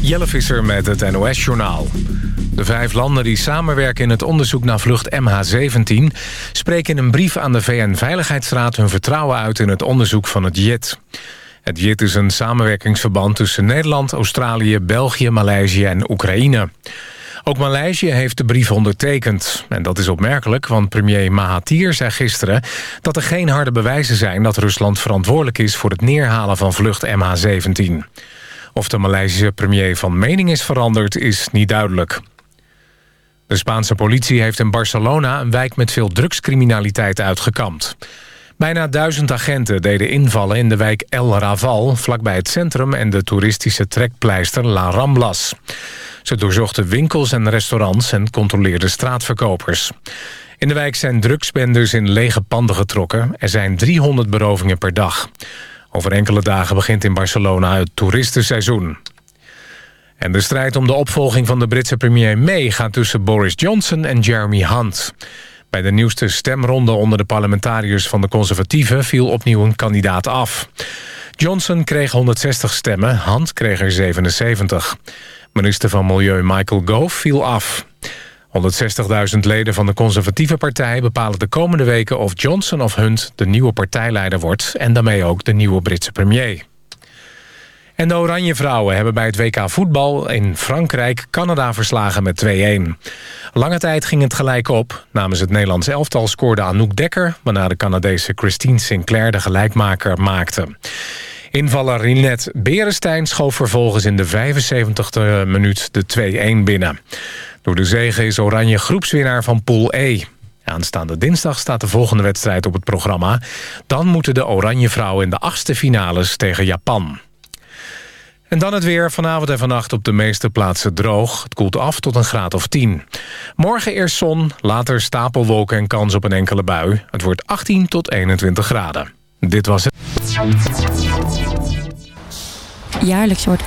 Jelle Visser met het NOS-journaal. De vijf landen die samenwerken in het onderzoek naar vlucht MH17... spreken in een brief aan de VN-veiligheidsraad hun vertrouwen uit... in het onderzoek van het JIT. Het JIT is een samenwerkingsverband tussen Nederland, Australië... België, Maleisië en Oekraïne. Ook Maleisië heeft de brief ondertekend. En dat is opmerkelijk, want premier Mahathir zei gisteren... dat er geen harde bewijzen zijn dat Rusland verantwoordelijk is... voor het neerhalen van vlucht MH17. Of de Maleisische premier van mening is veranderd, is niet duidelijk. De Spaanse politie heeft in Barcelona een wijk met veel drugscriminaliteit uitgekampt. Bijna duizend agenten deden invallen in de wijk El Raval... vlakbij het centrum en de toeristische trekpleister La Ramblas. Ze doorzochten winkels en restaurants en controleerden straatverkopers. In de wijk zijn drugsbenders in lege panden getrokken. Er zijn 300 berovingen per dag. Over enkele dagen begint in Barcelona het toeristenseizoen. En de strijd om de opvolging van de Britse premier May... gaat tussen Boris Johnson en Jeremy Hunt. Bij de nieuwste stemronde onder de parlementariërs van de conservatieven... viel opnieuw een kandidaat af. Johnson kreeg 160 stemmen, Hunt kreeg er 77. Minister van Milieu Michael Gove viel af. 160.000 leden van de conservatieve partij bepalen de komende weken... of Johnson of Hunt de nieuwe partijleider wordt... en daarmee ook de nieuwe Britse premier. En de Oranje Vrouwen hebben bij het WK voetbal in Frankrijk... Canada verslagen met 2-1. Lange tijd ging het gelijk op. Namens het Nederlands elftal scoorde Anouk Dekker... waarna de Canadese Christine Sinclair de gelijkmaker maakte. Invaller Rinette Berenstein schoof vervolgens in de 75e minuut de 2-1 binnen. Door de zege is Oranje groepswinnaar van Pool E. Aanstaande dinsdag staat de volgende wedstrijd op het programma. Dan moeten de Oranje Vrouwen in de achtste finales tegen Japan. En dan het weer. Vanavond en vannacht op de meeste plaatsen droog. Het koelt af tot een graad of 10. Morgen eerst zon, later stapelwolken en kans op een enkele bui. Het wordt 18 tot 21 graden. Dit was het. Jaarlijks wordt 8%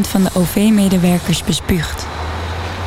van de OV-medewerkers bespuugd.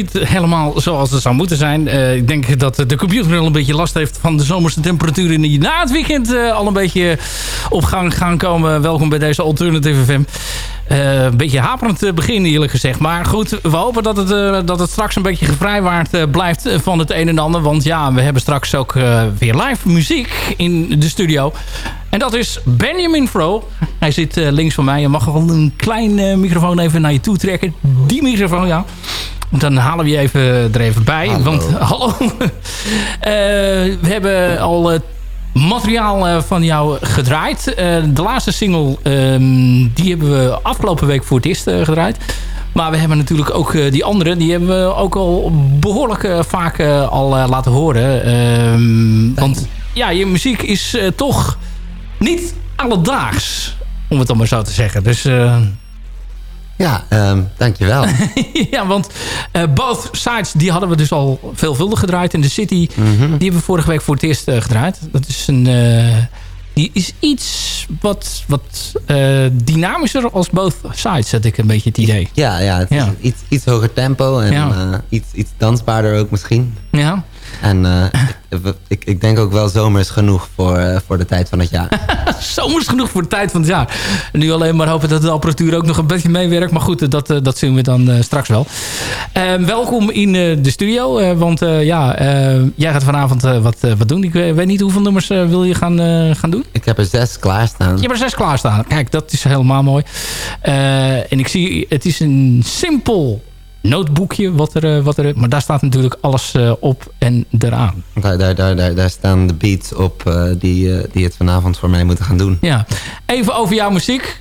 Niet helemaal zoals het zou moeten zijn. Uh, ik denk dat de computer al een beetje last heeft van de zomerse temperaturen... die na het weekend uh, al een beetje op gang gaan komen. Welkom bij deze Alternative FM. Uh, een beetje haperend begin eerlijk gezegd. Maar goed, we hopen dat het, dat het straks een beetje gevrijwaard blijft van het een en ander. Want ja, we hebben straks ook weer live muziek in de studio. En dat is Benjamin Fro. Hij zit links van mij. Je mag wel een klein microfoon even naar je toe trekken. Die microfoon, ja. Dan halen we je even, er even bij. Hallo. Want hallo. we hebben al materiaal uh, van jou gedraaid. De laatste single, um, die hebben we afgelopen week voor het eerst gedraaid. Maar we hebben natuurlijk ook die andere. Die hebben we ook al behoorlijk vaak al laten horen. Um, want ja, je muziek is toch niet alledaags. Om het dan maar zo te zeggen. Dus... Ja, um, dankjewel. ja, want uh, Both Sides, die hadden we dus al veelvuldig gedraaid. En The City, mm -hmm. die hebben we vorige week voor het eerst uh, gedraaid. Dat is een... Uh, die is iets wat, wat dynamischer als Both Sides, had ik een beetje het idee. Ja, ja, het ja. Iets, iets hoger tempo en ja. iets, iets dansbaarder ook misschien. Ja. En uh, ik, ik, ik, denk ook wel zomers genoeg voor, uh, voor de tijd van het jaar. zomers genoeg voor de tijd van het jaar. Nu alleen maar hopen dat de apparatuur ook nog een beetje meewerkt. Maar goed, dat, dat zien we dan uh, straks wel. welkom in de studio. want ja, jij gaat vanavond wat, wat doen. Ik weet niet hoeveel nummers wil je gaan, gaan doen? Ik heb er zes klaarstaan. Je hebt er zes klaarstaan. Kijk, dat is helemaal mooi. en ik zie, het is een simpel noteboekje. Wat er, wat er, maar daar staat natuurlijk alles uh, op en eraan. Daar, daar, daar, daar staan de beats op uh, die, die het vanavond voor mij moeten gaan doen. Ja. Even over jouw muziek.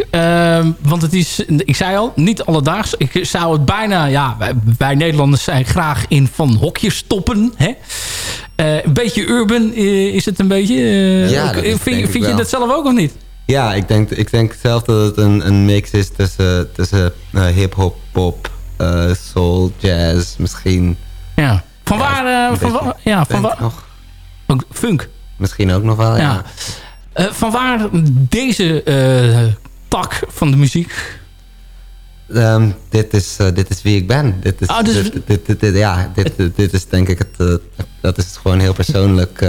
want het is, ik zei al, niet alledaags. Ik zou het bijna, ja, wij, wij Nederlanders zijn graag in van hokjes stoppen. Hè? een beetje urban is het een beetje. ja, vind, vind je dat zelf ook of niet? Ja, ik denk, ik denk zelf dat het een, een mix is tussen, tussen hip-hop, pop soul, jazz, misschien. Ja. Van ja, waar? Uh, van wa ja, van waar? Nog. Funk. Misschien ook nog wel, ja. ja. Uh, van waar deze tak van de muziek? Um, dit, is, dit is wie ik ben. Dit is, oh, dus... dit, dit, dit, dit, ja, dit, dit is denk ik het... dat is gewoon heel persoonlijk...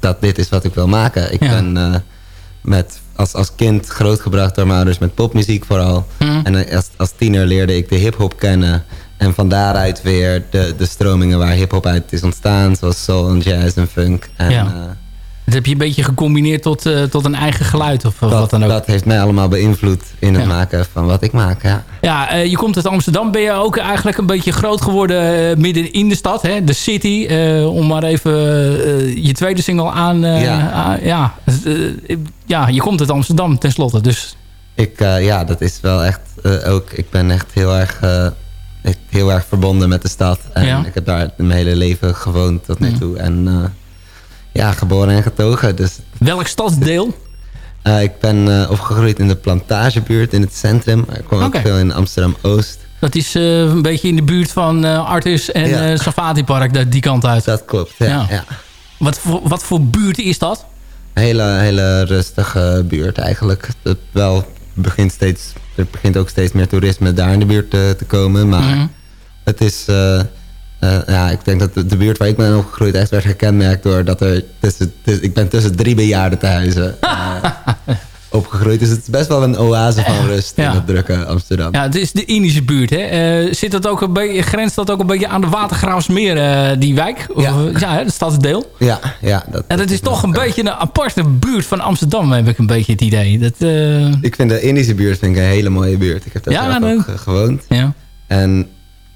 dat dit is wat ik wil maken. Ik ja. ben met als, als kind grootgebracht door mijn ouders met popmuziek vooral. Mm. En als, als tiener leerde ik de hip-hop kennen. En van daaruit weer de, de stromingen waar hip-hop uit is ontstaan. Zoals soul en jazz en funk. En, ja. Dat heb je een beetje gecombineerd tot, uh, tot een eigen geluid of dat, wat dan ook. Dat heeft mij allemaal beïnvloed in het ja. maken van wat ik maak, ja. Ja, uh, je komt uit Amsterdam. Ben je ook eigenlijk een beetje groot geworden uh, midden in de stad, hè? De city. om maar even je tweede single aan... ja. ja, ja, je komt uit Amsterdam tenslotte, dus... Ik, ja, dat is wel echt ook... Ik ben echt heel erg... heel erg verbonden met de stad. En ja. ik heb daar mijn hele leven gewoond tot nu toe. Mm. En ja, geboren en getogen. Dus... Welk stadsdeel? Uh, ik ben uh, opgegroeid in de plantagebuurt in het centrum. Ik okay. ook veel in Amsterdam-Oost. Dat is uh, een beetje in de buurt van Artis en ja. Safati Park, die kant uit. Dat klopt, ja. ja. ja. Wat, voor, wat voor buurt is dat? Een hele, hele rustige buurt eigenlijk. Het wel begint steeds, er begint ook steeds meer toerisme daar in de buurt te, te komen. Maar Mhm. mm -hmm. het is... Uh, ja, ik denk dat de, de, buurt waar ik ben opgegroeid echt werd gekenmerkt door dat er tussen, tussen ik ben tussen drie bejaardentehuizen uh, opgegroeid. Dus het is best wel een oase van rust ja. in het drukke Amsterdam. Ja, het is de Indische buurt. Hè? Uh, zit dat ook een beetje, grenst dat ook een beetje aan de Watergraafsmeer, die wijk? Ja, of, ja het stadsdeel. Ja, ja. Dat, en dat is toch een beetje een aparte buurt van Amsterdam, heb ik een beetje het idee. Dat. Ik vind de Indische buurt vind ik een hele mooie buurt. Ik heb daar ja, ook gewoond. Ja. En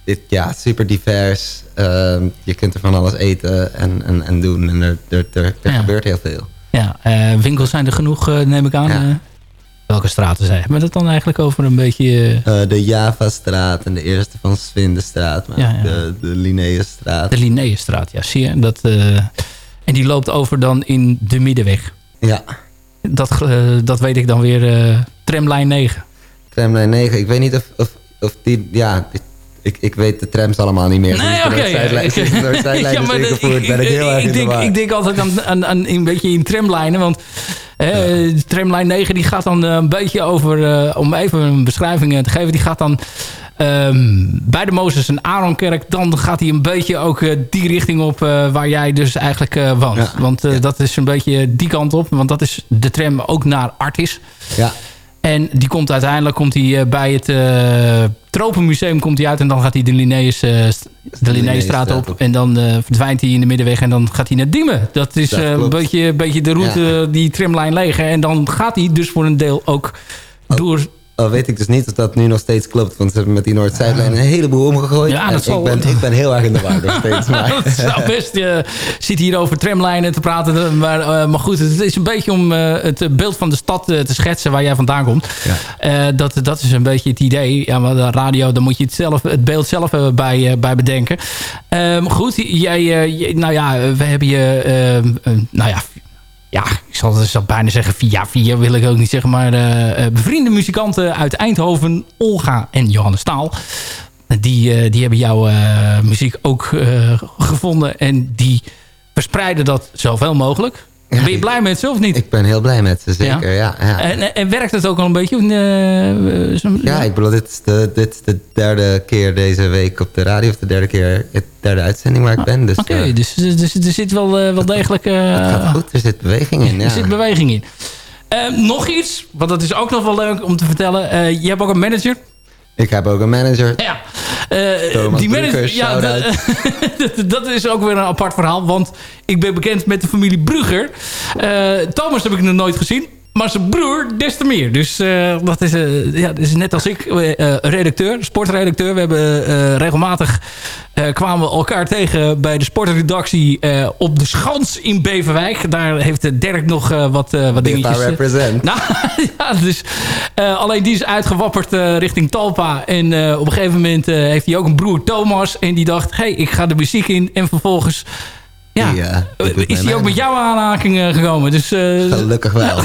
dit, ja, super divers. Uh, je kunt er van alles eten en, en, en doen. En er, er, er, er ja. gebeurt heel veel. Ja, uh, winkels zijn er genoeg, uh, neem ik aan. Ja. welke straten zijn? Hebben we het dan eigenlijk over een beetje... De Javastraat en de eerste van Swindestraat. Maar Ja, ja. De, de Linnaeusstraat. De Linnaeusstraat, ja. Zie je? Dat, en die loopt over dan in de Middenweg. Ja. Dat, dat weet ik dan weer. tramlijn 9. Tramlijn 9. Ik weet niet of, of, of die... Ja, die, ik, ik weet de trams allemaal niet meer. Nee, oké. Okay. ja, maar ik, ben ik heel erg ik, in denk, de ik denk altijd aan, aan, aan een beetje in tramlijnen. Want de tramlijn 9 die gaat dan een beetje over... om even een beschrijving te geven. Die gaat dan Ehm, bij de Mozes en Aaronkerk, dan gaat hij een beetje ook uh, die richting op uh, waar jij dus eigenlijk uh, woont. Ja. Want ja. dat is een beetje die kant op. Want dat is de tram ook naar Artis. Ja. En die komt uiteindelijk komt hij bij het Tropenmuseum komt hij uit. En dan gaat hij de Linnaeus, de Linnaeusstraat op. En dan verdwijnt hij in de middenweg. En dan gaat hij naar Diemen. Dat is een beetje, beetje de route, die tramlijn leeg. En dan gaat hij dus voor een deel ook door al weet ik dus niet of dat nu nog steeds klopt. Want ze hebben met die Noord-Zuidlijn een heleboel omgegooid. Ja, dat zal... ik, ben, ik ben heel erg in de war nog steeds. Maar. dat zou best. Je zit hier over tramlijnen te praten. Maar, uh, maar goed, het is een beetje om het beeld van de stad te schetsen waar jij vandaan komt. Ja. dat, dat is een beetje het idee. Ja, maar de radio, dan moet je het, zelf, het beeld zelf bij, bij bedenken. maar goed, jij, nou ja, we hebben je, nou ja, ja, ik zal, zal bijna zeggen via via wil ik ook niet zeggen. Maar uh, bevriende muzikanten uit Eindhoven, Olga en Johannes Staal. Die, uh, die hebben jouw muziek ook gevonden. En die verspreiden dat zoveel mogelijk. Ben je blij met ze of niet? Ik ben heel blij met ze, zeker. Ja. ja, En, en, werkt het ook al een beetje? Uh, ja, ik bedoel, dit is, de, dit is de derde keer deze week op de radio. Of de derde keer, de derde uitzending waar ik ben. Dus, Oké, okay, uh, dus, dus, er zit wel, uh, wel degelijk... het gaat goed, er zit beweging in. Ja. Er zit beweging in. nog iets, want dat is ook nog wel leuk om te vertellen. je hebt ook een manager. Ik heb ook een manager. Ja. Uh, die manager, ja, dat, dat is ook weer een apart verhaal. Want ik ben bekend met de familie Brugger. Uh, Thomas heb ik nog nooit gezien. Maar zijn broer des te meer. Dus uh, dat, is, uh, ja, is net als ik, uh, redacteur, sportredacteur. We hebben regelmatig kwamen we elkaar tegen bij de sportredactie op de Schans in Beverwijk. Daar heeft Dirk nog wat, wat dingetjes. represent. Nou, ja, dus, alleen die is uitgewapperd richting Talpa. En op een gegeven moment heeft hij ook een broer Thomas. En die dacht, hey, ik ga de muziek in. En vervolgens ja. Die, uh, is hij ook met jouw aanhaking uh, gekomen? Dus, uh, Gelukkig wel.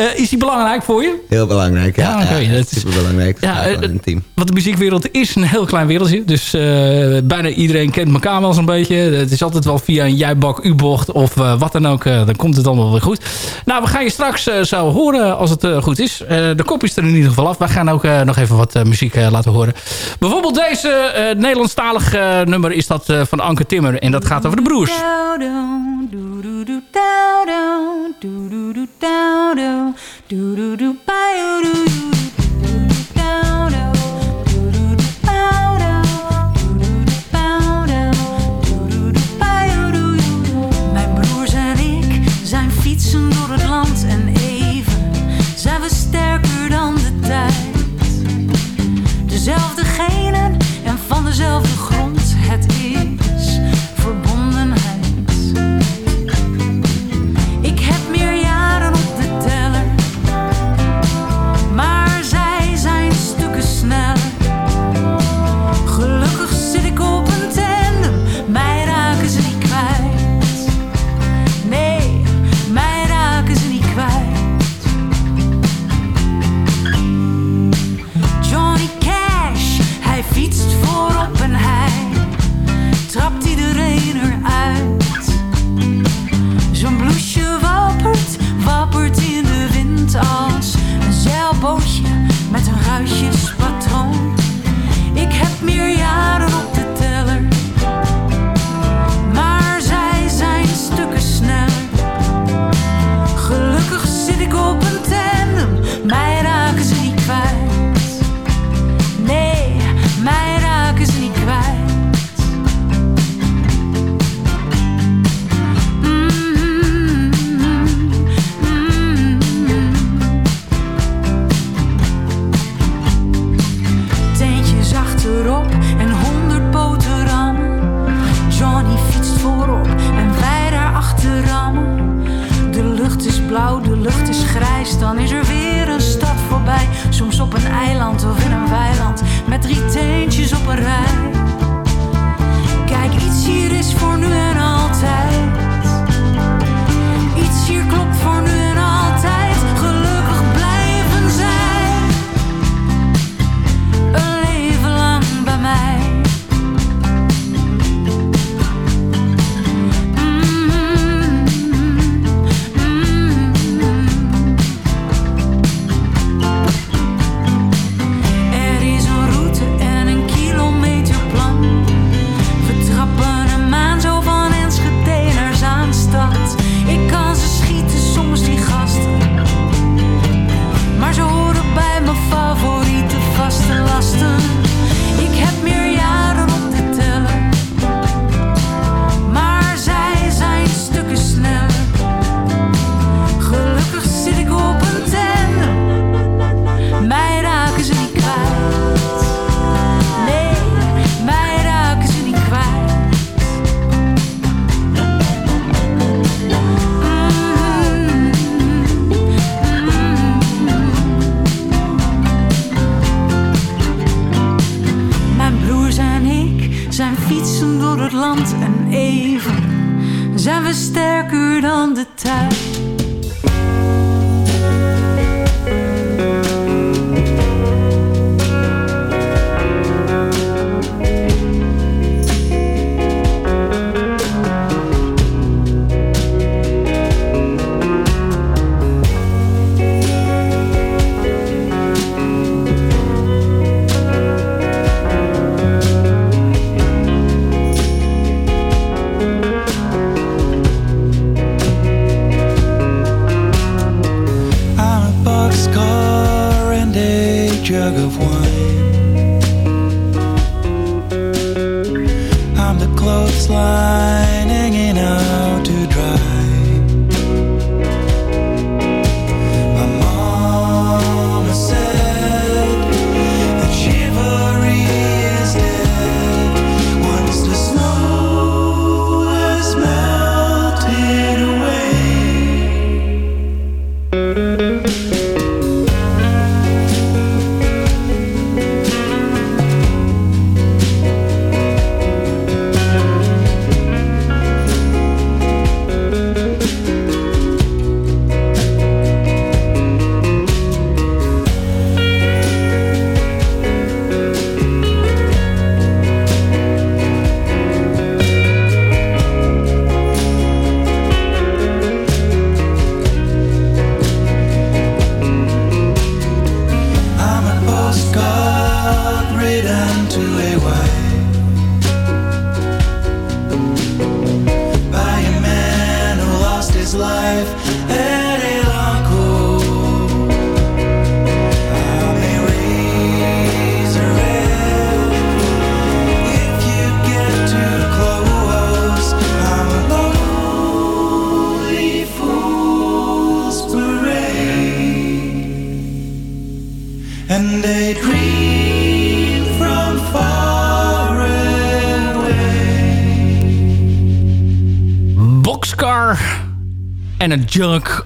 Uh, is die belangrijk voor je? Heel belangrijk, ja. ja, okay, ja dat is super belangrijk. Ja, uh, een team. Want de muziekwereld is een heel klein wereldje. Dus uh, bijna iedereen kent elkaar wel zo'n beetje. Het is altijd wel via een jijbak, U-bocht of wat dan ook. dan komt het allemaal weer goed. Nou, we gaan je straks zo horen als het goed is. de kop is er in ieder geval af. We gaan ook nog even wat muziek laten horen. Bijvoorbeeld deze Nederlandstalig nummer is dat van Anke Timmer. En dat gaat over de broers. Do do do ba do do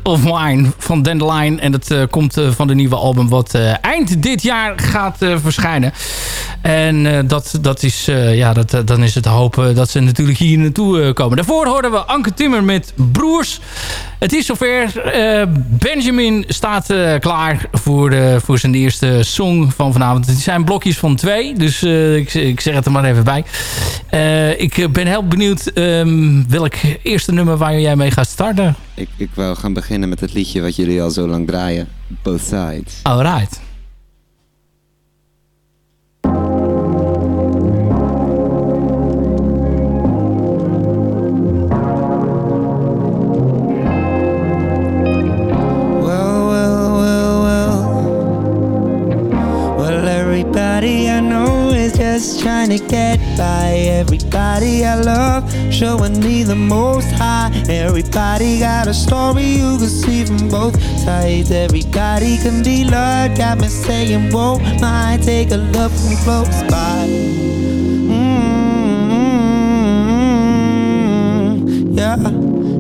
of Wine van Dandelion. En dat uh, komt uh, van de nieuwe album wat uh, eind dit jaar gaat verschijnen. En dat, dat is, ja, dat, dan is het hopen dat ze natuurlijk hier naartoe komen. Daarvoor hoorden we Anke Timmer met Broers. Het is zover. Benjamin staat klaar voor, de, voor zijn eerste song van vanavond. Het zijn blokjes van twee, dus ik, ik zeg het er maar even bij. ik ben heel benieuwd um, welk eerste nummer waar jij mee gaat starten. Ik, ik wou gaan beginnen met het liedje wat jullie al zo lang draaien. Both Sides. Alright. To get by everybody I love, showing me the most high. Everybody got a story you can see from both sides. Everybody can be loved, got me saying, whoa, might take a look from close by. Mm-hmm, yeah,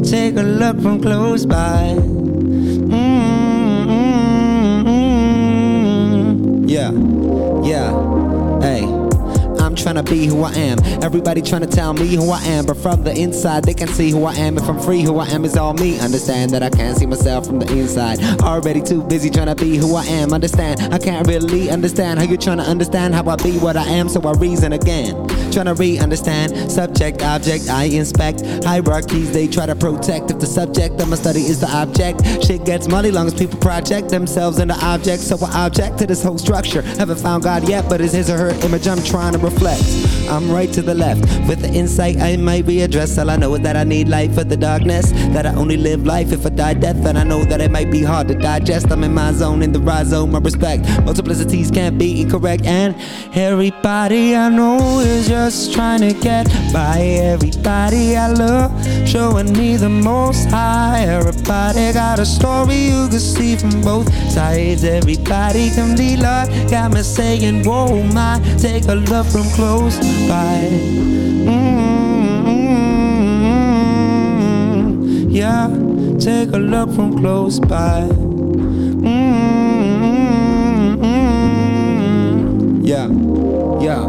take a look from close by. Be who I am. Everybody trying to tell me who I am, but from the inside they can see who I am. If I'm free, who I am is all me. Understand that I can't see myself from the inside. Already too busy trying to be who I am. Understand, I can't really understand how you're trying to understand how I be what I am, so I reason again. Trying to re-understand subject, object, I inspect hierarchies they try to protect. If the subject of my study is the object, shit gets muddy long as people project themselves into objects. So I object to this whole structure. Haven't found God yet, but it's his or her image I'm trying to reflect. I'm right to the left. With the insight I might be addressed. All I know is that I need light for the darkness. That I only live life if I die death. And I know that it might be hard to digest. I'm in my zone, in the rhizome, my respect. Multiplicities can't be incorrect. And everybody I know is just trying to get by. Everybody I love showing me the most high. Everybody got a story you can see from both sides. Everybody can be loved. Got me saying, whoa, my, take a look from close by. Mm-hmm. Yeah, take a look from close by. Mm-hmm. Yeah, yeah,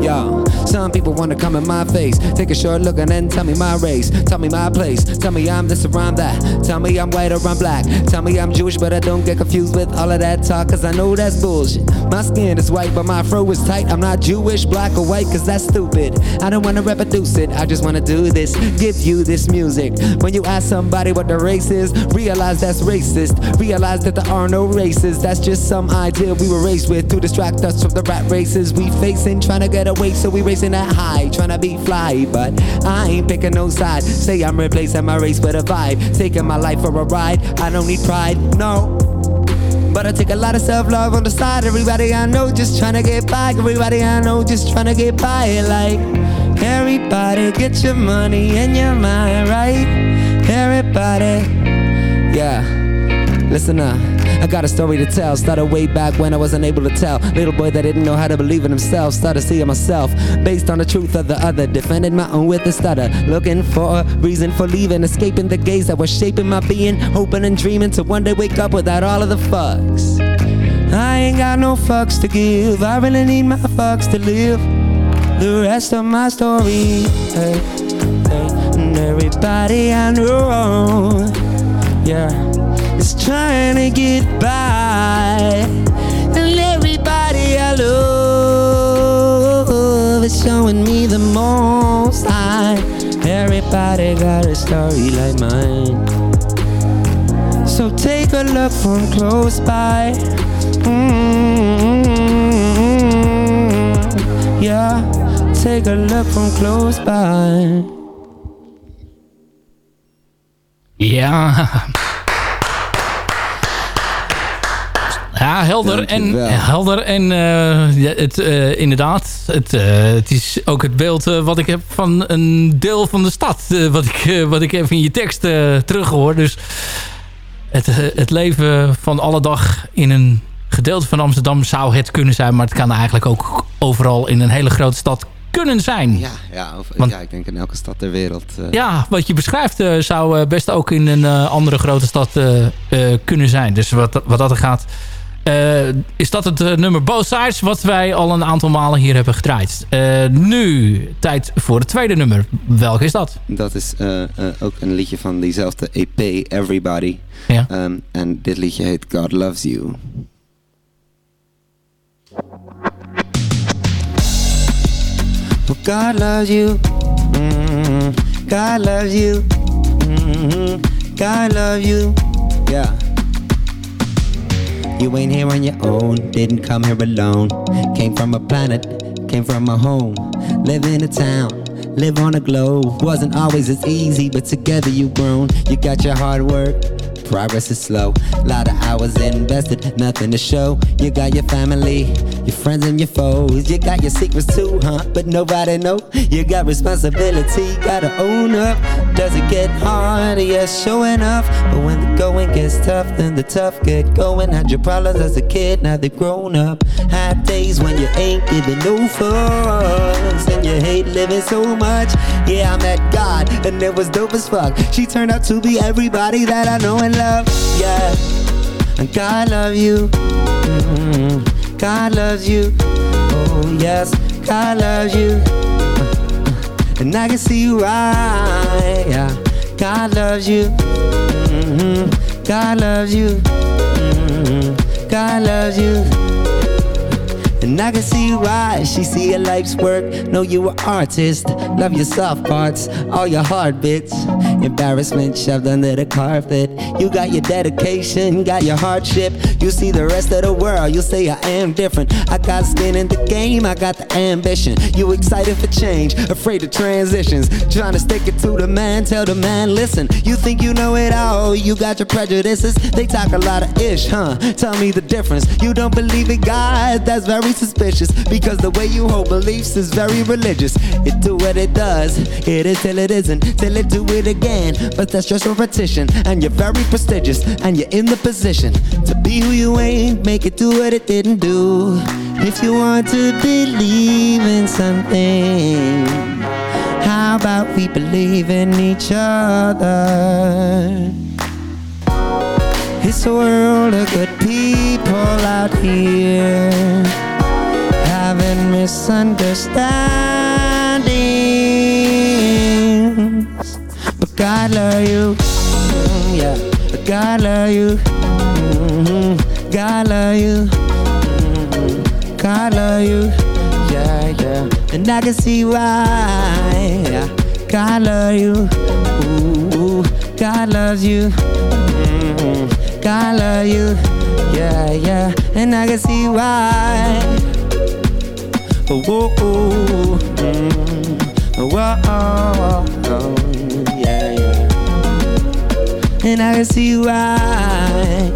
yeah. Some people wanna come in my face, take a short look and then tell me my race, tell me my place, tell me I'm this or I'm that, tell me I'm white or I'm black, tell me I'm Jewish, but I don't get confused with all of that talk, cause I know that's bullshit. My skin is white, but my fro is tight. I'm not Jewish, black, or white, cause that's stupid. I don't wanna reproduce it, I just wanna do this, give you this music. When you ask somebody what the race is, realize that's racist. Realize that there are no races, that's just some idea we were raised with to distract us from the rat races we facing. Trying to get away, so we racing that high, trying to be fly. But I ain't picking no side. Say I'm replacing my race with a vibe, taking my life for a ride. I don't need pride, no. But I take a lot of self-love on the side. Everybody I know just trying to get by. Everybody I know just trying to get by. Like, everybody get your money and your mind right. Everybody, yeah. Listen up, I got a story to tell. Started way back when I wasn't able to tell. Little boy that didn't know how to believe in himself. Started seeing myself based on the truth of the other. Defended my own with a stutter. Looking for a reason for leaving. Escaping the gaze that was shaping my being. Hoping and dreaming to one day wake up without all of the fucks. I ain't got no fucks to give. I really need my fucks to live. The rest of my story. Hey, hey, and everybody I know. Yeah is trying to get by. And everybody I love is showing me the most sign. Everybody got a story like mine. So take a look from close by. Mm-hmm. Yeah, take a look from close by. Ja. Ja, helder. En, helder en uh, ja, het, uh, inderdaad, het, uh, het is ook het beeld wat ik heb van een deel van de stad. wat, ik, wat ik even in je tekst terughoor. Dus het, het leven van alle dag in een gedeelte van Amsterdam zou het kunnen zijn. Maar het kan eigenlijk ook overal in een hele grote stad kunnen zijn. Ja, ja, of, Want, ja ik denk in elke stad ter wereld. Ja, wat je beschrijft zou best ook in een andere grote stad kunnen zijn. Dus wat, wat dat er gaat is dat het uh, nummer Both Sides... wat wij al een aantal malen hier hebben gedraaid. Uh, nu tijd voor het tweede nummer. Welke is dat? Dat is ook een liedje van diezelfde EP, Everybody. Ja. Um, en dit liedje heet God Loves You. Well, God loves you. Mm -hmm. God loves you. Mm -hmm. God loves you. Yeah. You ain't here on your own, didn't come here alone. Came from a planet, came from a home. Live in a town, live on a globe. Wasn't always as easy, but together you've grown. You got your hard work progress is slow. Lot of hours invested, nothing to show. You got your family, your friends and your foes. You got your secrets too, huh? But nobody know. You got responsibility, gotta own up. Does it get harder? Yes, showing up. But when the going gets tough, then the tough get going. Had your problems as a kid, now they've grown up. Had days when you ain't giving no fucks, and you hate living so much. Yeah, I met God, and it was dope as fuck. She turned out to be everybody that I know and love, yeah. And God love you. Mm-hmm. God loves you. Oh yes, God loves you. And I can see why. Yeah. God loves you. Mm-hmm. God loves you. Mm-hmm. God loves you. And I can see why she see your life's work. Know you an artist. Love your soft parts, all your hard bits. Embarrassment shoved under the carpet. You got your dedication, got your hardship. You see the rest of the world, you say I am different. I got skin in the game, I got the ambition. You excited for change, afraid of transitions. Trying to stick it to the man, tell the man, listen. You think you know it all, you got your prejudices. They talk a lot of ish, huh? Tell me the difference. You don't believe in God, that's very suspicious because the way you hold beliefs is very religious. It do what it does, it is till it isn't, till it do it again. But that's just repetition, and you're very prestigious, and you're in the position to be who you ain't, make it do what it didn't do. If you want to believe in something, how about we believe in each other? It's a world of good people out here misunderstandings. But God love you, mm, yeah. God love you, mm -hmm. God love you. Mm -hmm. God love you, yeah, yeah. And I can see why, yeah God love you, ooh, ooh. God loves you, -hmm. God love you, yeah, yeah. And I can see why. Oh, oh, oh. Mm. Oh, oh, oh, yeah, yeah. And I can see why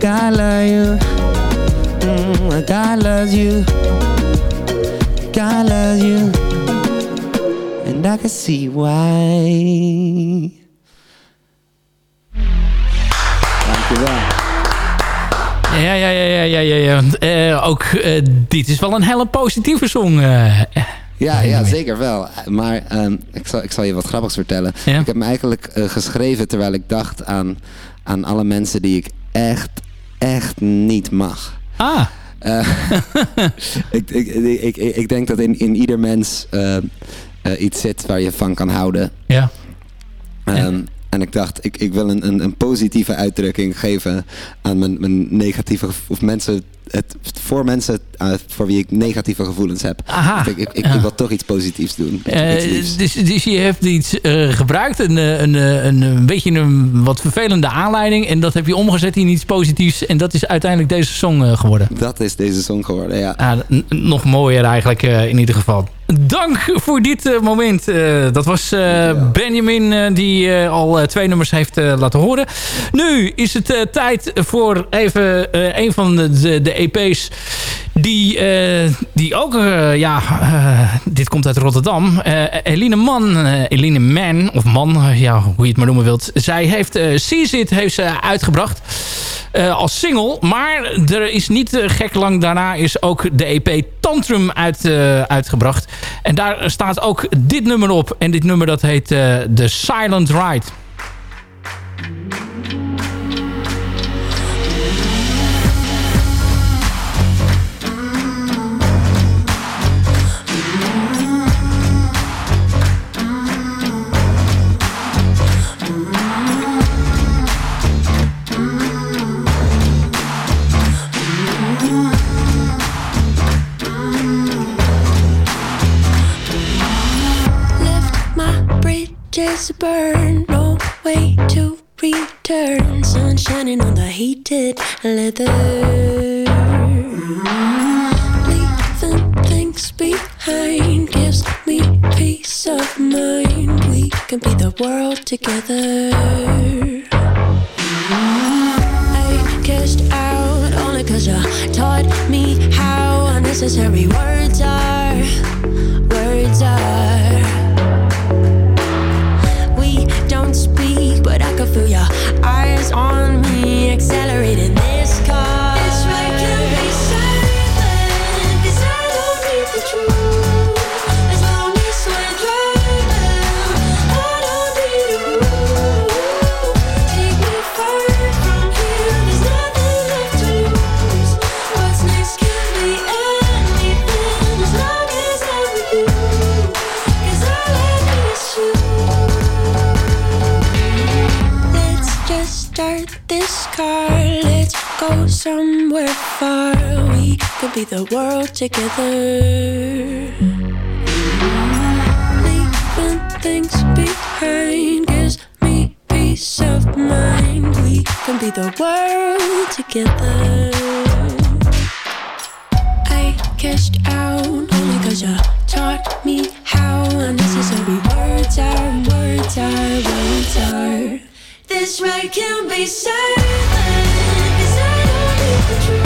God love you. Mm, God loves you. God loves you. And I can see why. Ja, ja, ja, ja, ja, ja. Eh, ook eh, dit is wel een hele positieve song. eh. Ja, ja, zeker wel. Maar ehm, ik, zal, ik zal je wat grappigs vertellen. Ja? Ik heb me eigenlijk geschreven terwijl ik dacht aan, aan alle mensen die ik echt, echt niet mag. Ah, ik, ik, ik, ik, ik denk dat in, in ieder mens iets zit waar je van kan houden. ja. Ehm, en ik dacht, ik, ik wil een, een, een positieve uitdrukking geven aan mijn, mijn negatieve of mensen. Het, voor mensen eh, voor wie ik negatieve gevoelens heb. Aha. Ik, ik, ik, wil toch iets positiefs doen. Eh, iets dus, dus je hebt iets eh, gebruikt, een, een, een, een beetje een wat vervelende aanleiding. En dat heb je omgezet in iets positiefs. En dat is uiteindelijk deze song geworden. Dat is deze song geworden, ja. Ah, nog mooier eigenlijk in ieder geval. Dank voor dit moment. Dat was Benjamin die al twee nummers heeft laten horen. Nu is het tijd voor even een van de, de EP's die, eh, die ook, eh, ja, eh, dit komt uit Rotterdam. Eline Man, Eline Man, of Man, ja, hoe je het maar noemen wilt. Zij heeft uh, Seasit heeft ze uitgebracht als single. Maar er is niet gek lang daarna is ook de EP Tantrum uit, uitgebracht. En daar staat ook dit nummer op. En dit nummer dat heet The Silent Ride. Bridges burned, no way to return. Sun shining on the heated leather. Leaving things behind gives me peace of mind. We can be the world together. I cashed out only cause you taught me how unnecessary words are. Words are. On me, accelerating start this car. Let's go somewhere far. We could be the world together. Leaving things behind gives me peace of mind. We can be the world together. I cashed out only cause you taught me how unnecessary words are, words are, words. This ride can be silent, cause I don't need the truth.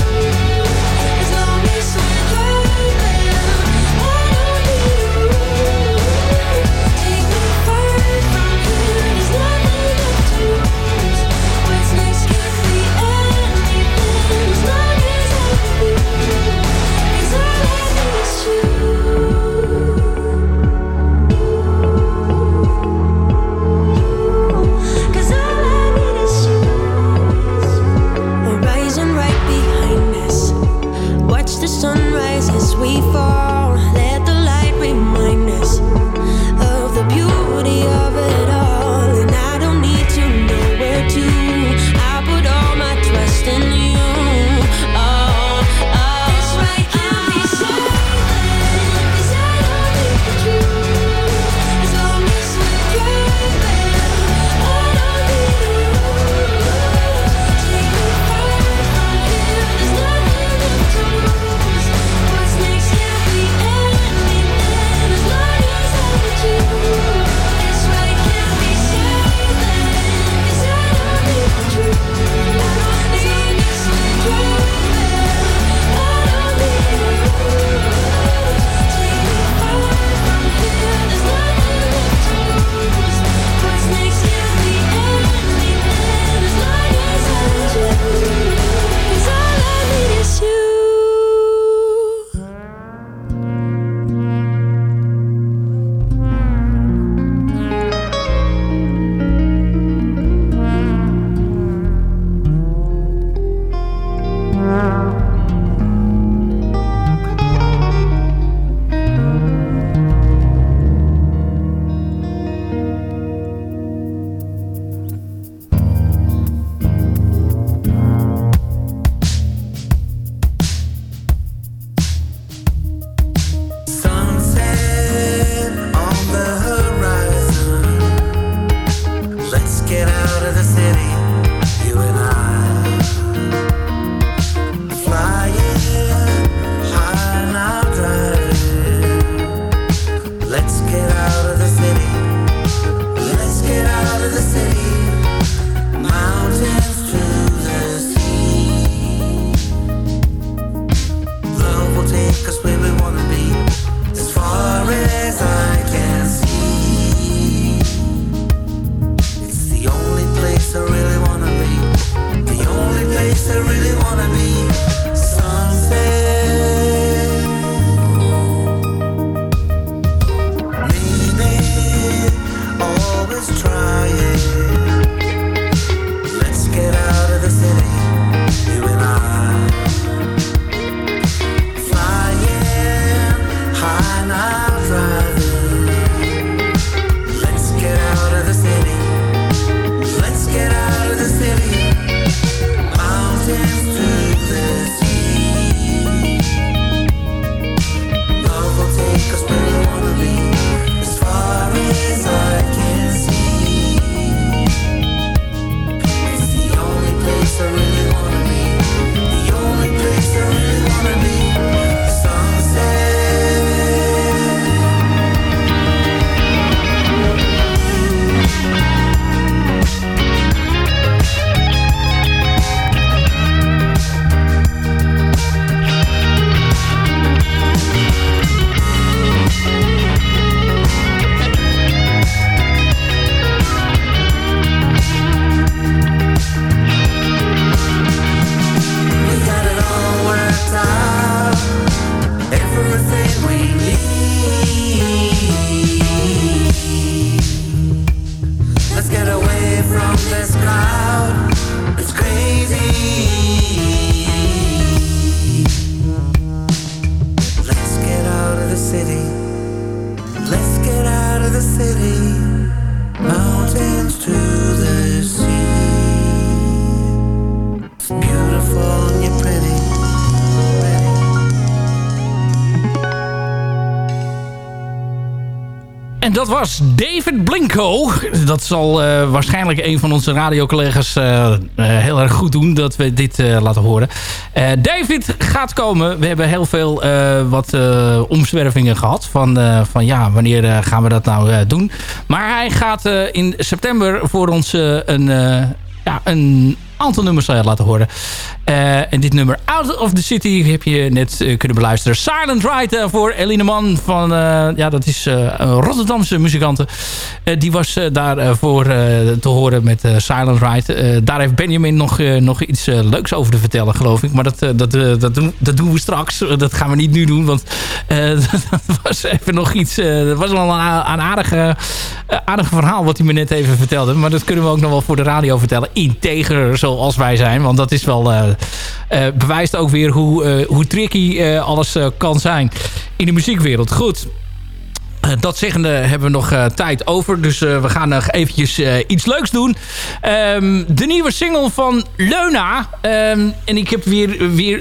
Dat was David Blinko. Dat zal uh, waarschijnlijk een van onze radiocollega's uh, heel erg goed doen... dat we dit laten horen. David gaat komen. We hebben heel veel wat omzwervingen gehad. Van, van ja, wanneer gaan we dat nou doen? Maar hij gaat in september voor ons een, ja, een aantal nummers laten horen. Uh, en dit nummer Out of the City heb je net uh, kunnen beluisteren. Silent Ride uh, voor Eline Man van, ja dat is een Rotterdamse muzikante. die was daarvoor te horen met Silent Ride. daar heeft Benjamin nog, nog iets leuks over te vertellen geloof ik. Maar dat, dat, dat, doen, dat doen we straks. Dat gaan we niet nu doen. Want dat was even nog iets. dat was wel een, een aardige, aardige verhaal wat hij me net even vertelde. Maar dat kunnen we ook nog wel voor de radio vertellen. Integer zoals wij zijn. Want dat is wel bewijst ook weer hoe, uh, hoe tricky alles kan zijn in de muziekwereld. Goed. Dat zeggende hebben we nog uh, tijd over. Dus uh, we gaan nog eventjes iets leuks doen. Um, de nieuwe single van Leuna. Um, en ik heb weer, weer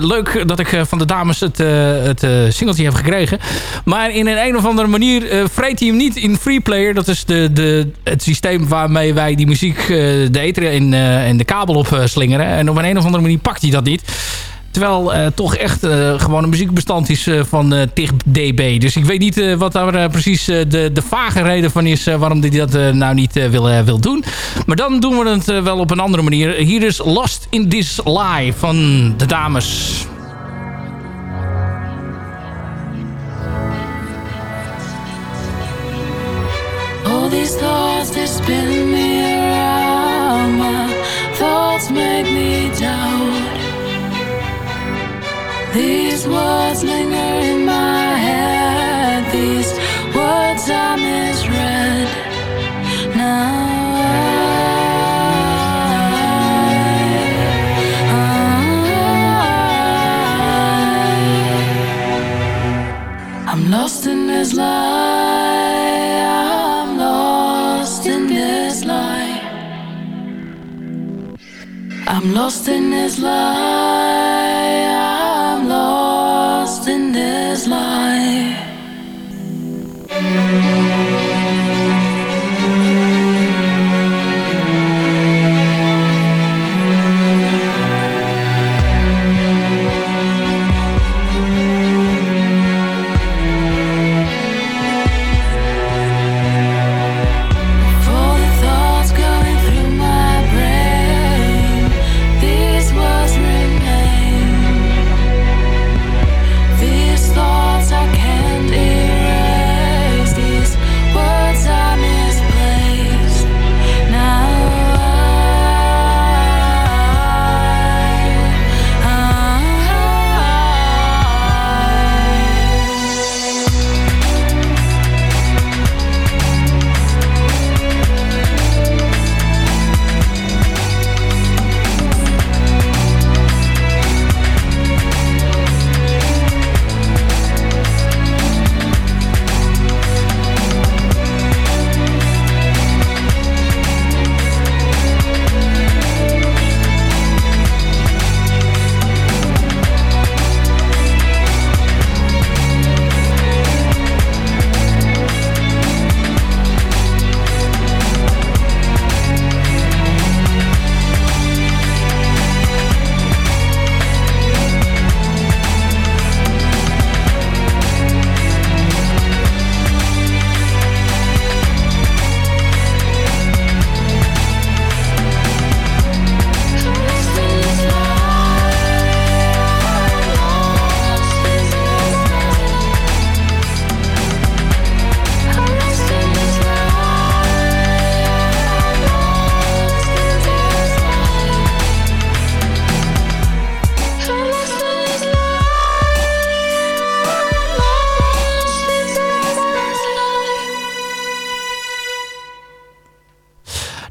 leuk dat ik van de dames het, het singeltje heb gekregen. Maar in een een of andere manier vreet hij hem niet in Freeplayer. Dat is de, de, het systeem waarmee wij die muziek de ether en, en de kabel op slingeren. En op een, een of andere manier pakt hij dat niet. Terwijl uh, toch echt uh, gewoon een muziekbestand is uh, van TIG DB. Dus ik weet niet wat daar precies de, de vage reden van is... waarom hij dat nou niet wil, wil doen. Maar dan doen we het wel op een andere manier. Hier is Lost in This Lie van de dames. All these thoughts, they spin me around thoughts make me doubt These words linger in my head. These words I misread. Now I, I'm lost in this lie. I'm lost in this lie. I'm lost in this lie.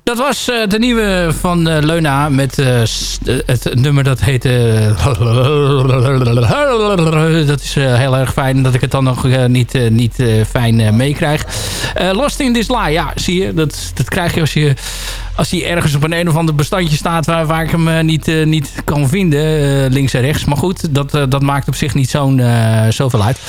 Dat was eh, de nieuwe van eh, Leuna met eh, het nummer dat heette... dat is heel erg fijn dat ik het dan nog niet, niet fijn meekrijg. Lost in This Lie, ja, zie je. Dat, dat krijg je als je, als hij ergens op een een of ander bestandje staat... waar, ik hem niet, niet kan vinden, links en rechts. Maar goed, dat, dat maakt op zich niet zo'n zoveel uit.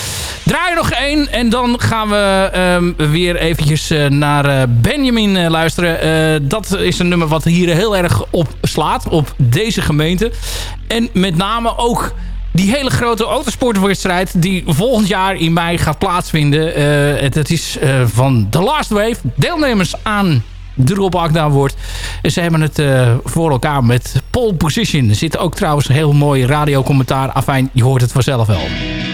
Draai er nog één en dan gaan we ehm, weer eventjes naar Benjamin luisteren. dat is een nummer wat hier heel erg op slaat, op deze gemeente. En met name ook die hele grote autosportwedstrijd die volgend jaar in mei gaat plaatsvinden. Uh, het, is uh, van The Last Wave. Deelnemers aan Rob Agda wordt. Ze hebben het uh, voor elkaar met pole position. Er zit ook trouwens een heel mooi radiocommentaar. Afijn, je hoort het vanzelf wel.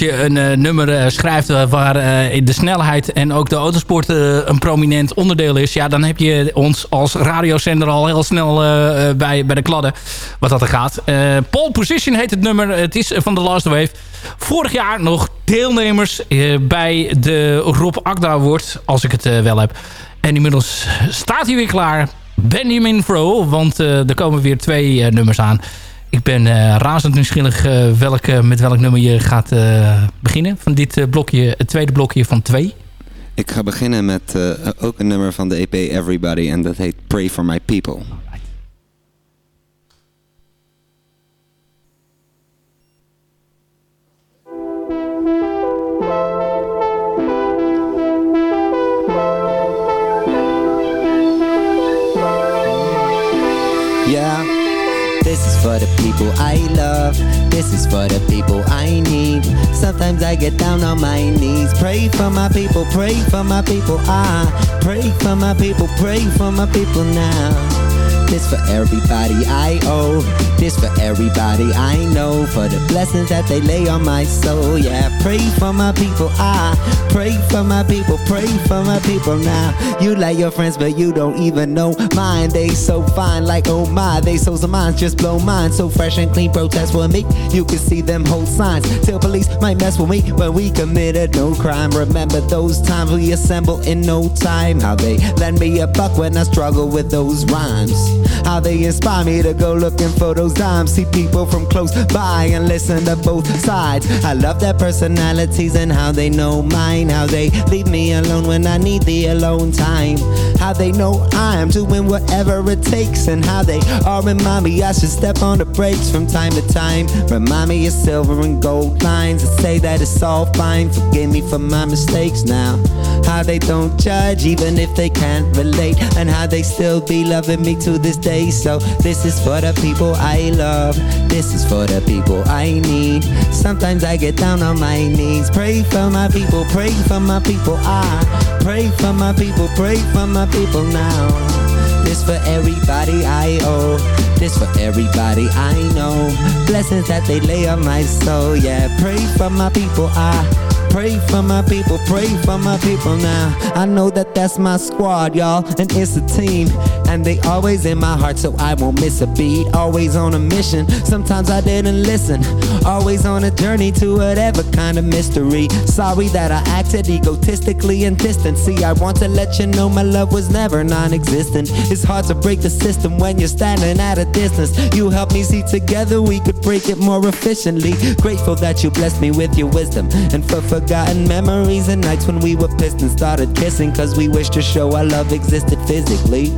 Je een uh, nummer uh, schrijft waar uh, de snelheid en ook de autosport een prominent onderdeel is... ja, dan heb je ons als radiozender al heel snel bij, bij de kladden wat dat er gaat. Pole Position heet het nummer. Het is van The Last Wave. Vorig jaar nog deelnemers bij de Rob Akda Award, als ik het wel heb. En inmiddels staat hij weer klaar. Benjamin Fro, want er komen weer twee nummers aan... Ik ben uh, razend nieuwsgierig uh, welk, met welk nummer je gaat beginnen. Van dit blokje, het tweede blokje van twee. Ik ga beginnen met ook een nummer van de EP Everybody. En dat heet Pray For My People. For the people I love. This is for the people I need. Sometimes I get down on my knees. Pray for my people, pray for my people. I pray for my people, pray for my people now. This for everybody I owe. This for everybody I know. For the blessings that they lay on my soul. Yeah, pray for my people. I pray for my people. Pray for my people now. You like your friends, but you don't even know mine. They so fine, like oh my. They so some minds just blow mine. So fresh and clean, protest for me. You can see them hold signs. Till police might mess with me when we committed no crime. Remember those times we assembled in no time. How they lend me a buck when I struggle with those rhymes. How they inspire me to go looking for those dimes. See people from close by and listen to both sides. I love their personalities and how they know mine. How they leave me alone when I need the alone time. How they know I'm doing whatever it takes. And how they all remind me I should step on the brakes from time to time. Remind me of silver and gold lines and say that it's all fine. Forgive me for my mistakes now. How they don't judge even if they can't relate. And how they still be loving me to this day. So this is for the people I love. This is for the people I need. Sometimes I get down on my knees. Pray for my people, pray for my people. I pray for my people, pray for my people now. This for everybody I owe. This for everybody I know. Blessings that they lay on my soul. Yeah, pray for my people. I Pray for my people, pray for my people now. I know that that's my squad, y'all, and it's a team. And they always in my heart, so I won't miss a beat. Always on a mission, sometimes I didn't listen. Always on a journey to whatever kind of mystery. Sorry that I acted egotistically and distant. See, I want to let you know my love was never non existent. It's hard to break the system when you're standing at a distance. You helped me see together we could break it more efficiently. Grateful that you blessed me with your wisdom and for forgotten memories and nights when we were pissed and started kissing cause we wished to show our love existed physically.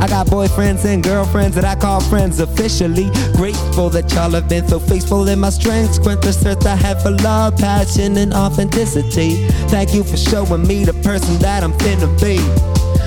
I got boyfriends and girlfriends that I call friends officially. Grateful that y'all have been so faithful in my strengths. Quench the thirst I have for love, passion, and authenticity. Thank you for showing me the person that I'm finna be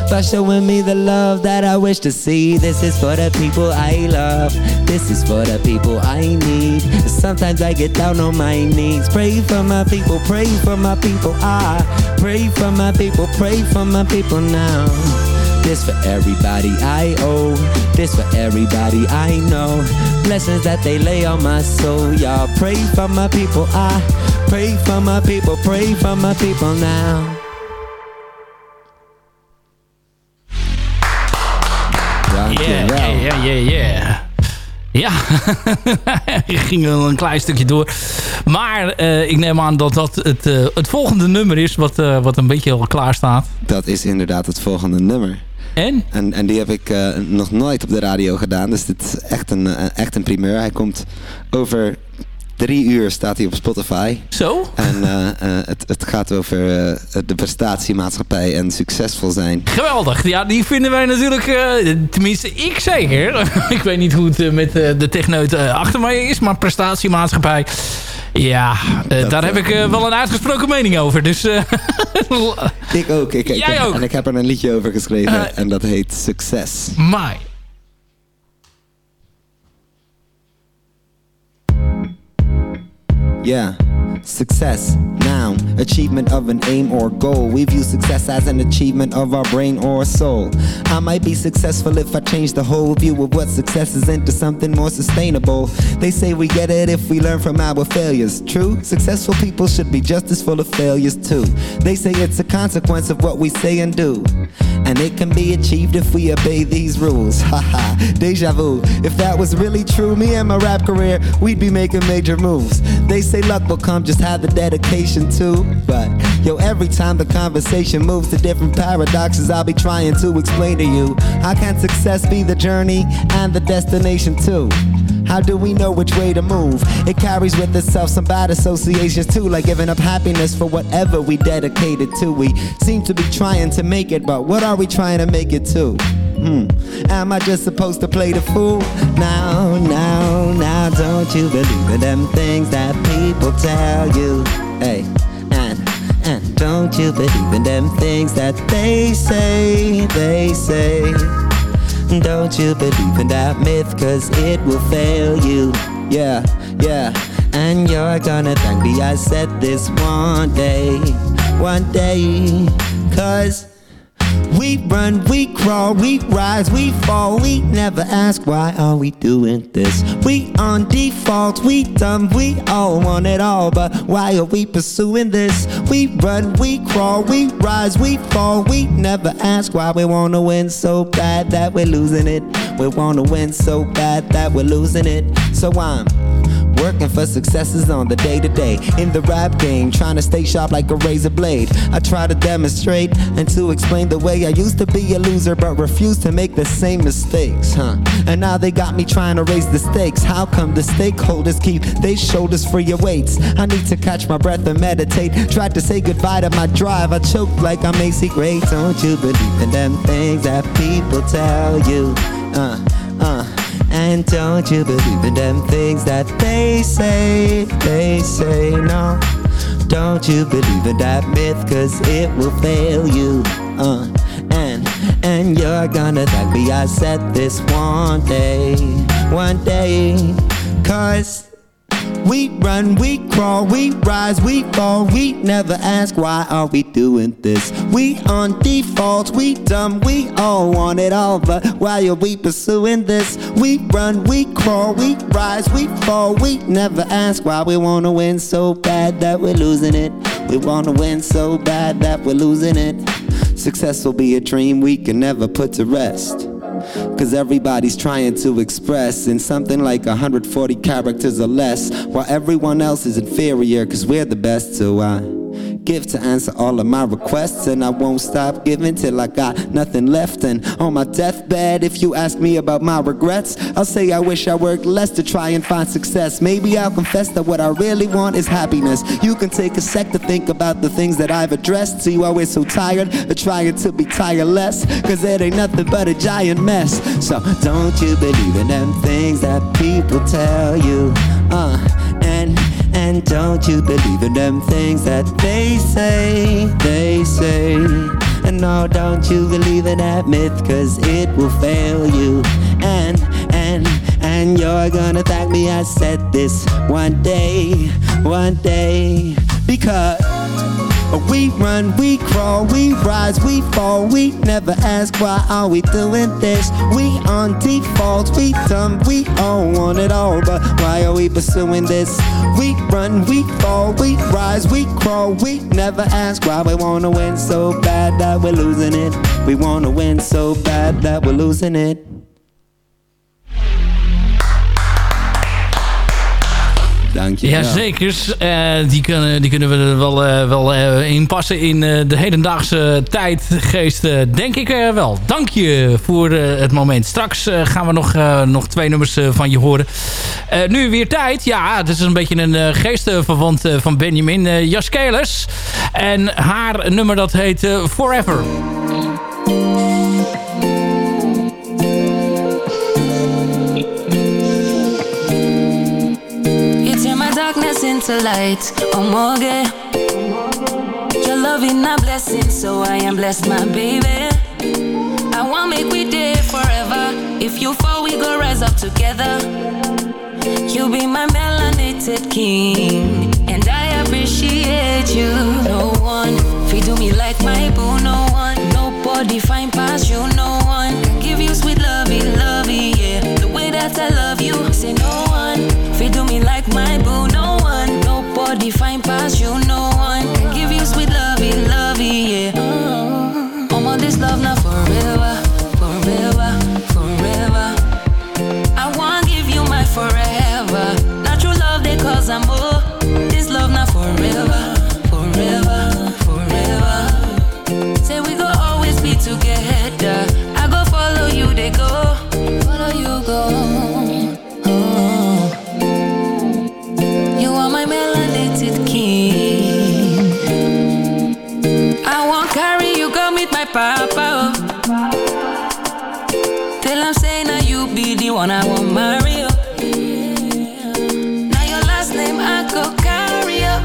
by showing me the love that I wish to see. This is for the people I love. This is for the people I need. Sometimes I get down on my knees. Pray for my people, pray for my people. I pray for my people, pray for my people now. This for everybody I owe. This for everybody I know. Blessings that they lay on my soul. Y'all pray for my people. I pray for my people. Pray for my people now. Yeah, yeah, yeah, yeah. Ja, ik ging wel een klein stukje door. Maar uh, ik neem aan dat dat het, uh, het volgende nummer is wat, uh, wat een beetje al klaar staat. Dat is inderdaad het volgende nummer. En? En, die heb ik nog nooit op de radio gedaan. Dus dit is echt een, echt een primeur. Hij komt over drie uur staat hij op Spotify. Zo? En uh, uh, het, het gaat over uh, de prestatiemaatschappij en succesvol zijn. Geweldig. Ja, die vinden wij natuurlijk, tenminste ik zeker. ik weet niet hoe het met de techneut achter mij is, maar prestatiemaatschappij... Ja, daar heb ik wel een uitgesproken mening over. Dus, ik ook. Ik, Jij ik, ook. En ik heb er een liedje over geschreven. en dat heet Succes. My. Yeah. Success, noun, achievement of an aim or goal. We view success as an achievement of our brain or soul. I might be successful if I change the whole view of what success is into something more sustainable. They say we get it if we learn from our failures. True, successful people should be just as full of failures too. They say it's a consequence of what we say and do. And it can be achieved if we obey these rules. Haha, deja vu. If that was really true, me and my rap career, we'd be making major moves. They say luck will come, just have the dedication to. But yo, every time the conversation moves to different paradoxes, I'll be trying to explain to you how can success be the journey and the destination too? How do we know which way to move? It carries with itself some bad associations too, like giving up happiness for whatever we dedicated to. We seem to be trying to make it, but what are we trying to make it to? Hmm. Am I just supposed to play the fool? Now, now, now, don't you believe in them things that people tell you? Hey, and, and don't you believe in them things that they say, they say? Don't you believe in that myth, cause it will fail you. Yeah, yeah. And you're gonna thank me I said this one day, one day. Cause we run, we crawl, we rise, we fall. We never ask why are we doing this. We on default, we dumb, we all want it all. But why are we pursuing this? We run, we crawl, we rise, we fall. We never ask why we wanna win so bad that we're losing it. We wanna win so bad that we're losing it. So I'm looking for successes on the day to day. In the rap game, trying to stay sharp like a razor blade. I try to demonstrate and to explain the way I used to be a loser, but refuse to make the same mistakes, huh? And now they got me trying to raise the stakes. How come the stakeholders keep their shoulders for your weights? I need to catch my breath and meditate. Tried to say goodbye to my drive. I choked like I'm AC Great. Don't you believe in them things that people tell you? Uh, uh. And don't you believe in them things that they say, they say no. Don't you believe in that myth, cause it will fail you. Uh, and, and you're gonna thank me, I said this one day, one day. Cause we run, we crawl, we rise, we fall. We never ask why are we doing this. We on default, we dumb, we all want it all, but why are we pursuing this? We run, we crawl, we rise, we fall. We never ask why we wanna win so bad that we're losing it. We wanna win so bad that we're losing it. Success will be a dream we can never put to rest. Cause everybody's trying to express in something like 140 characters or less, while everyone else is inferior, cause we're the best, so I give to answer all of my requests, and I won't stop giving till I got nothing left. And on my deathbed, if you ask me about my regrets, I'll say I wish I worked less to try and find success. Maybe I'll confess that what I really want is happiness. You can take a sec to think about the things that I've addressed. So you always so tired of trying to be tireless, cause it ain't nothing but a giant mess. So don't you believe in them things that people tell you? Uh, and don't you believe in them things that they say, they say. And no, don't you believe in that myth, cause it will fail you. And, and, and you're gonna thank me I said this one day, one day. Because we run, we crawl, we rise, we fall. We never ask why are we doing this. We on default, we dumb, we all want it all. But why are we pursuing this? We run, we fall, we rise, we crawl. We never ask why we wanna win so bad that we're losing it. We wanna win so bad that we're losing it. Dankjewel. Jazeker. Uh, die, kunnen, die kunnen we er wel, uh, wel uh, in passen in de hedendaagse tijdgeest. denk ik wel. Dank je voor het moment. Straks gaan we nog, nog twee nummers van je horen. nu weer tijd. Ja, het is een beetje een geestverwant van Benjamin Jaskelers. En haar nummer dat heet Forever. Into light. Morgue. Your loving a blessing, so I am blessed, my baby. I want make we day forever. If you fall, we go rise up together. You be my melanated king, and I appreciate you. No one feed do me like my boo. No one, nobody find past you. No cause you one I want marry. oh. Now your last name I go carry up.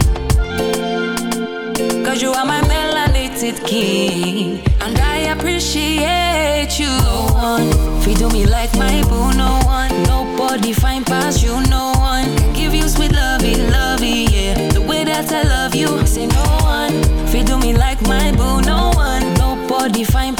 Cause you are my melanated king. And I appreciate you. No one feed me like my boo. No one, nobody find past you. No one can give you sweet lovey, lovey, yeah. The way that I love you, say no one feed me like my boo. No one, nobody find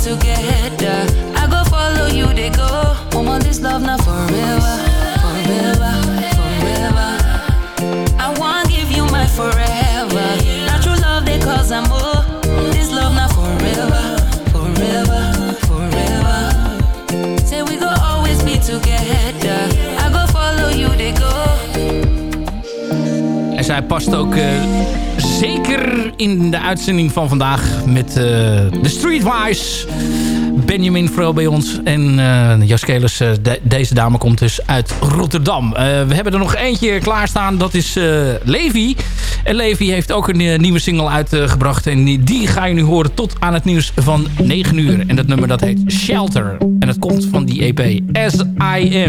together. I go follow you, they go. Woman, this love not forever, forever, forever. I want give you my forever. Not true love, they cause I'm more. This love not forever, forever, forever. Say we go always be together. I go follow you, they go. En zij past ook. Uh... zeker in de uitzending van vandaag met de Streetwise. Benjamin Vreel bij ons. En uh, Jaskelis, deze dame komt dus uit Rotterdam. we hebben er nog eentje klaarstaan. Dat is Levi. En Levi heeft ook een nieuwe single uitgebracht. en die, ga je nu horen tot aan het nieuws van 9 uur. En dat nummer dat heet Shelter. En dat komt van die EP As I.